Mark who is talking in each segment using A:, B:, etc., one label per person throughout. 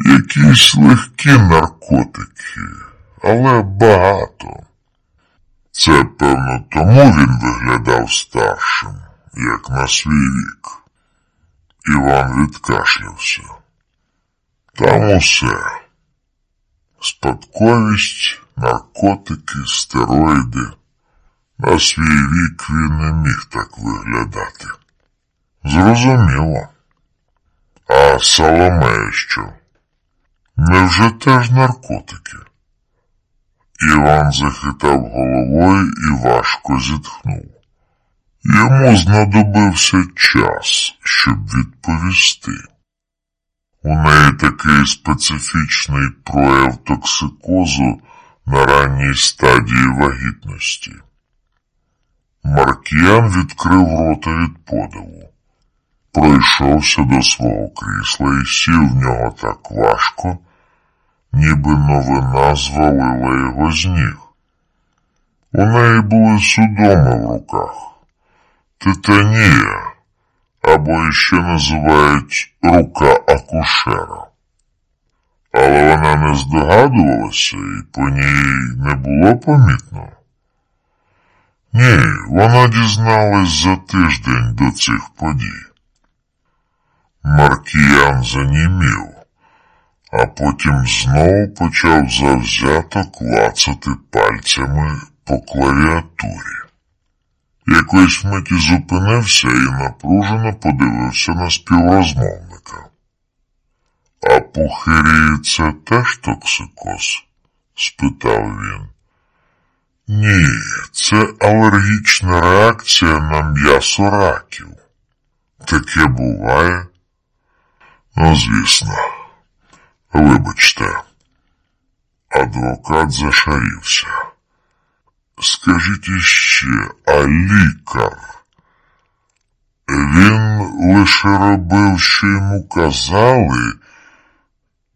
A: Якісь легкі наркотики, але багато. Це, певно, тому він виглядав старшим, як на свій вік. Іван відкашлявся. Там усе. Спадковість, наркотики, стероїди. На свій вік він не міг так виглядати. Зрозуміло. А Соломея що? Невже теж наркотики? Іван захитав головою і важко зітхнув. Йому знадобився час, щоб відповісти. У неї такий специфічний прояв токсикозу на ранній стадії вагітності. Маркіян відкрив рота від подиву, пройшовся до свого крісла і сів в нього так важко, ніби новина звалила його з ніг. У неї були судоми в руках, титанія, або ще називають рука акушера. Але вона не здогадувалася і по ній не було помітно. Ні, вона дізналась за тиждень до цих подій. Маркіян занімів, а потім знову почав завзято клацати пальцями по клавіатурі. Якоїсь миті зупинився і напружено подивився на співрозмовника. А пухирі це теж токсикоз? спитав він. Ні, це алергічна реакція на м'ясо раків. Таке буває. Ну, звісно, вибачте, адвокат зашарівся. Скажіть іще, а лікар? Він лише робив, що йому казали,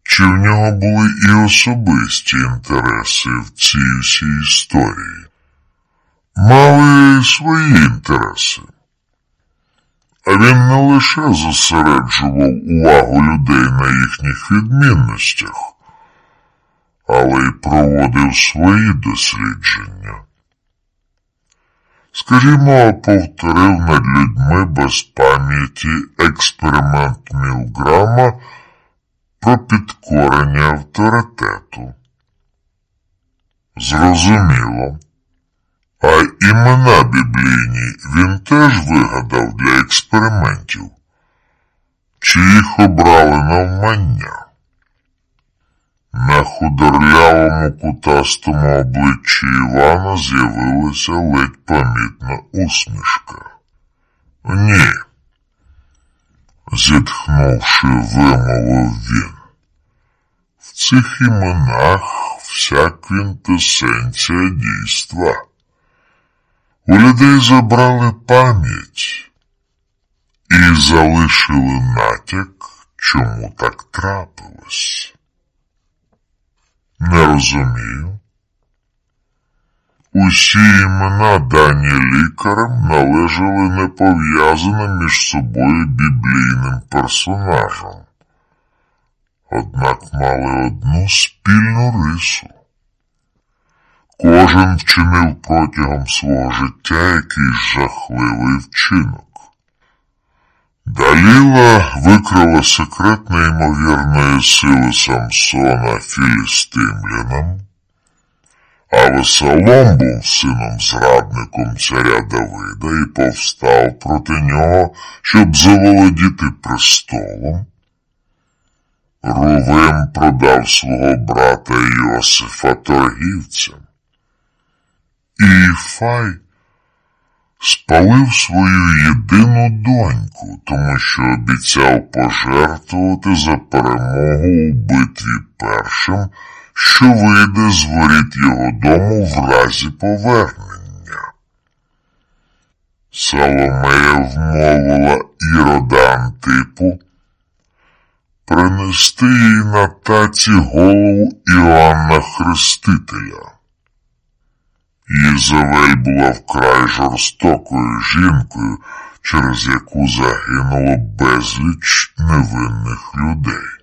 A: чи в нього були і особисті інтереси в цій всій історії? Мали свої інтереси. А він не лише зосереджував увагу людей на їхніх відмінностях, але й проводив свої дослідження. Скажімо, повторив над людьми без пам'яті експеримент Мілграма про підкорення авторитету. Зрозуміло. А імена біблійні він теж вигадав для експериментів, чи їх обрали навмання. На худорлявому кутастому обличчі Івана з'явилася ледь помітна усмішка. Ні, зітхнувши, вимовив він. В цих іменах вся квінтесенція дійства. У людей забрали пам'ять і залишили натяк, чому так трапилось. Не розумію. Усі імена дані лікарем належали непов'язаним між собою біблійним персонажам, однак мали одну спільну рису. Кожен вчинив протягом свого життя якийсь жахливий вчинок. Даліла викрила секрет неймовірної сили Самсона філістимлянам, а Весолом був сином зрадником царя Давида і повстав проти нього, щоб заволодіти престолом. Рувим продав свого брата Йосифа торгівцям. І Фай спалив свою єдину доньку, тому що обіцяв пожертвувати за перемогу у битві першим, що вийде з воріт його дому в разі повернення. Соломея вмовила Ірода Антипу принести їй на таці голову Іоанна Хрестителя. Єзавель була вкрай жорстокою жінкою, через яку загинуло безліч невинних людей.